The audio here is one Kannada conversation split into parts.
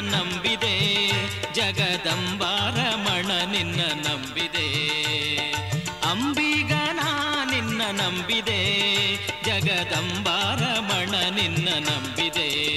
ನಂಬಿದೆ. ಜಗದಂಬಾರಮಣ ನಿನ್ನ ನಂಬಿದೆ. ಅಂಬಿಗ ನಾ ನಿನ್ನ ನಂಬಿದೆ. ಜಗದಂಬಾರಮಣ ನಿನ್ನ ನಂಬಿದೆ.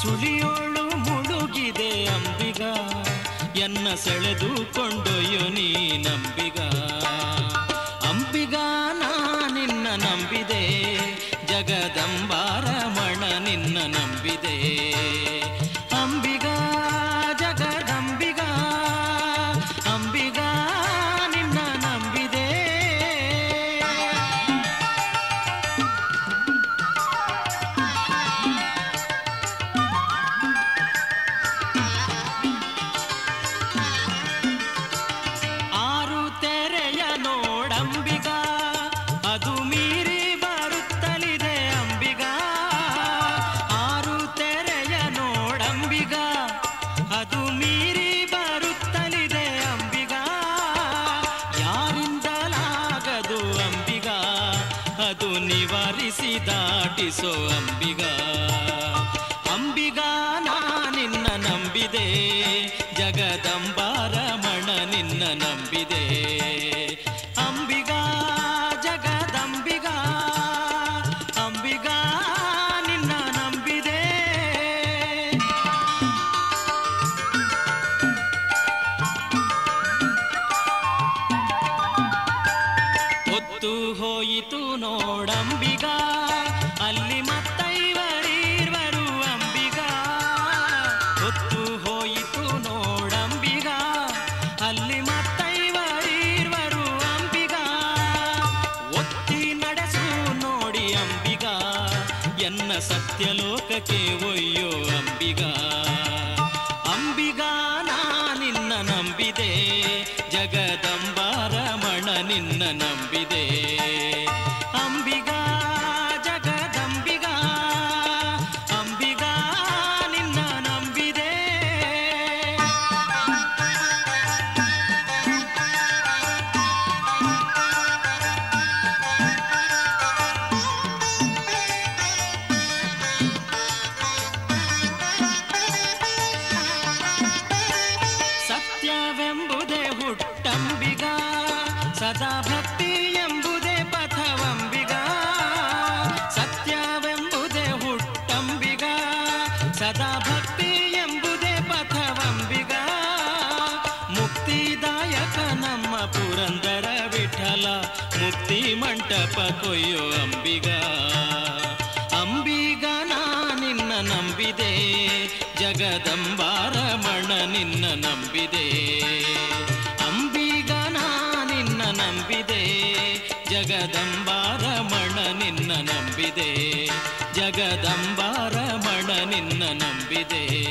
ಸುಳಿಯೋಳು ಮುಳುಗಿದೆ ಅಂಬಿಗ. ಎನ್ನ ಸೆಳೆದು ಕೊಂಡೊಯ್ಯು ನೀ ನಂಬಿಗ. ದಾಟಿಸೋ ಅಂಬಿಗ. ಅಂಬಿಗ ನಾ ನಿನ್ನ ನಂಬಿದೆ. ಜಗದಂಬಾರಮಣ ನಿನ್ನ ನಂಬಿದೆ. ನೋಡಂಬಿಗ, ಅಲ್ಲಿ ಮತ್ತೈವರೀರ್ವರು ಅಂಬಿಗ. ಹೊತ್ತು ಹೋಯಿತು ನೋಡಂಬಿಗ, ಅಲ್ಲಿ ಮತ್ತೈವರೀರ್ವರು ಅಂಬಿಗ. ಒತ್ತಿ ನಡೆಸು ನೋಡಿ ಅಂಬಿಗ, ಎನ್ನ ಸತ್ಯಲೋಕಕ್ಕೆ ಒಯ್ಯೋ ಅಂಬಿಗ. ಅಂಬಿಗ, ನಾ ನಿನ್ನ ನಂಬಿದೆ, ಜಗದಂಬಾರಮಣ ನಿನ್ನ ನಂಬಿದೆ. ಸದಾ ಭಕ್ತಿ ಎಂಬುದೇ ಪಥವಂಬಿಗ ಸತ್ಯವೆಂಬುದೇ ಹುಟ್ಟಂಬಿಗ ಸದಾ ಭಕ್ತಿ ಎಂಬುದೇ ಪಥವಂಬಿಗ ಮುಕ್ತಿದಾಯಕ ನಮ್ಮ ಪುರಂದರ ವಿಠಲ ಮುಕ್ತಿ ಮಂಟಪ ಕೊಯ್ಯೋ ಅಂಬಿಗ ಜಗದಂಬಾರಮಣ ನಿನ್ನ ನಂಬಿದೆ. ಜಗದಂಬಾರಮಣ ನಿನ್ನ ನಂಬಿದೆ.